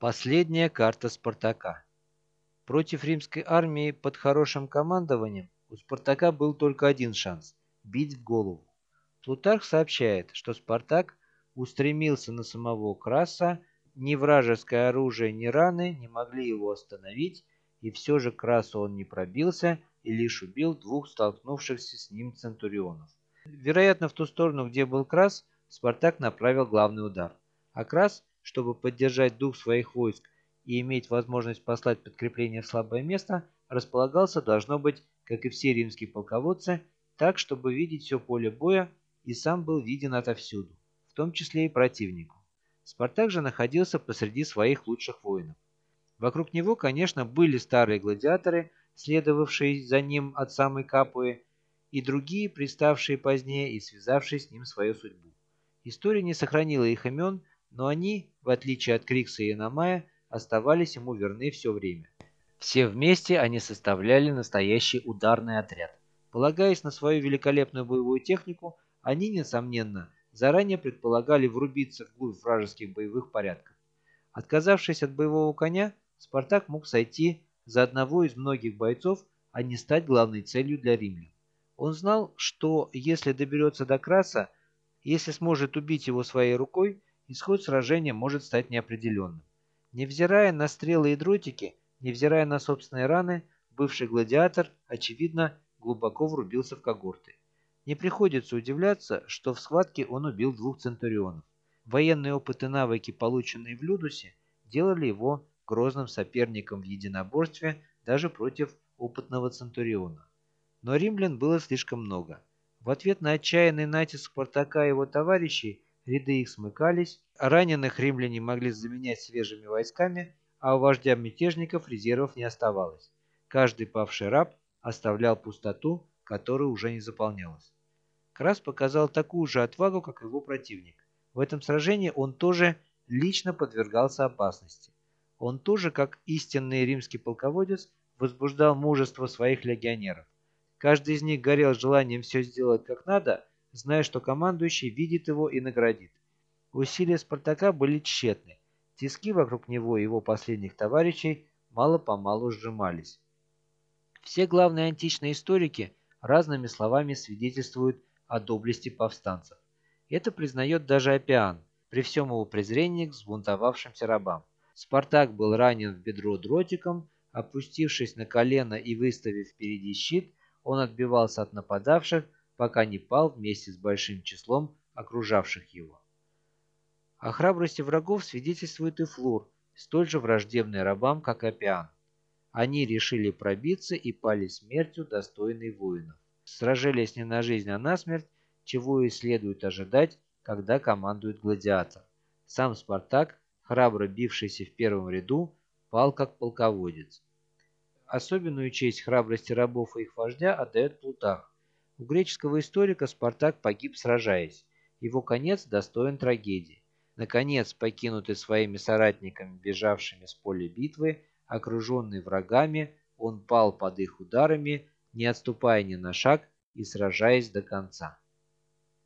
Последняя карта Спартака. Против римской армии под хорошим командованием у Спартака был только один шанс – бить в голову. Плутарх сообщает, что Спартак устремился на самого Краса, ни вражеское оружие, ни раны не могли его остановить, и все же Красу он не пробился и лишь убил двух столкнувшихся с ним центурионов. Вероятно, в ту сторону, где был Крас, Спартак направил главный удар. А Крас чтобы поддержать дух своих войск и иметь возможность послать подкрепление в слабое место, располагался, должно быть, как и все римские полководцы, так, чтобы видеть все поле боя и сам был виден отовсюду, в том числе и противнику. Спартак же находился посреди своих лучших воинов. Вокруг него, конечно, были старые гладиаторы, следовавшие за ним от самой Капуи, и другие, приставшие позднее и связавшие с ним свою судьбу. История не сохранила их имен, но они, в отличие от Крикса и Иномая, оставались ему верны все время. Все вместе они составляли настоящий ударный отряд. Полагаясь на свою великолепную боевую технику, они, несомненно, заранее предполагали врубиться вглубь вражеских боевых порядков. Отказавшись от боевого коня, Спартак мог сойти за одного из многих бойцов, а не стать главной целью для римлян. Он знал, что если доберется до Краса, если сможет убить его своей рукой, исход сражения может стать неопределенным. Невзирая на стрелы и дротики, невзирая на собственные раны, бывший гладиатор, очевидно, глубоко врубился в когорты. Не приходится удивляться, что в схватке он убил двух центурионов. Военные опыты и навыки, полученные в Людусе, делали его грозным соперником в единоборстве даже против опытного центуриона. Но римлян было слишком много. В ответ на отчаянный натиск Спартака и его товарищей ряды их смыкались, раненых римляне могли заменять свежими войсками, а у вождя мятежников резервов не оставалось. Каждый павший раб оставлял пустоту, которая уже не заполнялась. Крас показал такую же отвагу, как его противник. В этом сражении он тоже лично подвергался опасности. Он тоже, как истинный римский полководец, возбуждал мужество своих легионеров. Каждый из них горел желанием все сделать как надо, зная, что командующий видит его и наградит. Усилия Спартака были тщетны. Тиски вокруг него и его последних товарищей мало-помалу сжимались. Все главные античные историки разными словами свидетельствуют о доблести повстанцев. Это признает даже Апиан, при всем его презрении к взбунтовавшимся рабам. Спартак был ранен в бедро дротиком, опустившись на колено и выставив впереди щит, он отбивался от нападавших, пока не пал вместе с большим числом окружавших его. О храбрости врагов свидетельствует и Флур, столь же враждебный рабам, как Апиан. Они решили пробиться и пали смертью, достойной воинов. Сражались не на жизнь, а на смерть, чего и следует ожидать, когда командует гладиатор. Сам Спартак, храбро бившийся в первом ряду, пал как полководец. Особенную честь храбрости рабов и их вождя отдает Плутарх. У греческого историка Спартак погиб сражаясь. Его конец достоин трагедии. Наконец, покинутый своими соратниками, бежавшими с поля битвы, окруженный врагами, он пал под их ударами, не отступая ни на шаг и сражаясь до конца.